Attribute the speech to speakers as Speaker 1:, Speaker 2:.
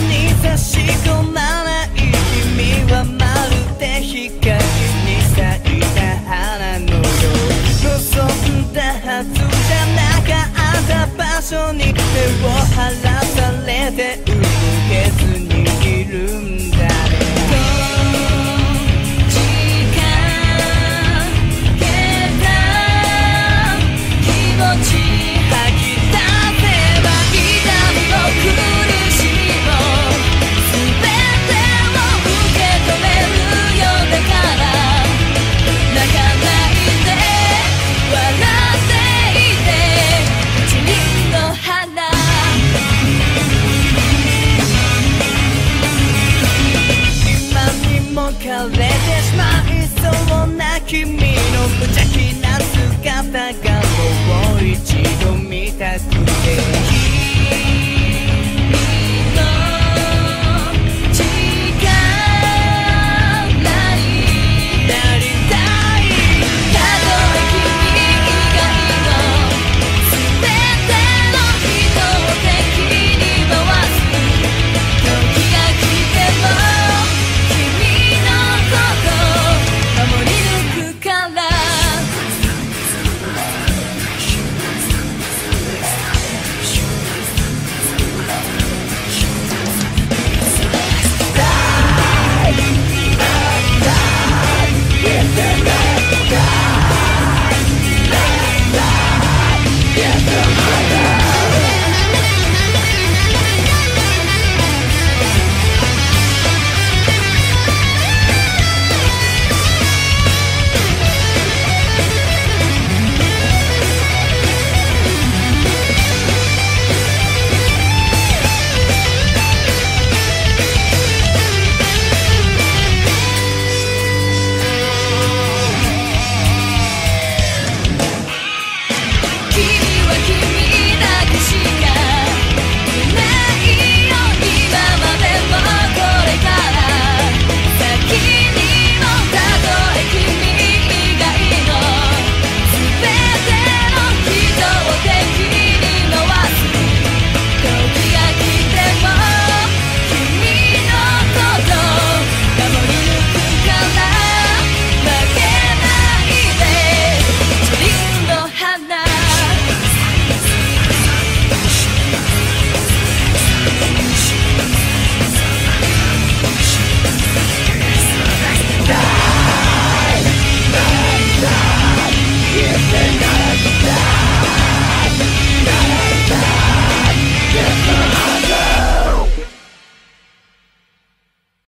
Speaker 1: に差し込まない君はまるで光に咲いた花のよう望んだはずじゃなかった場所に手を離されててしまいそうな君の無邪気な姿がもう一度見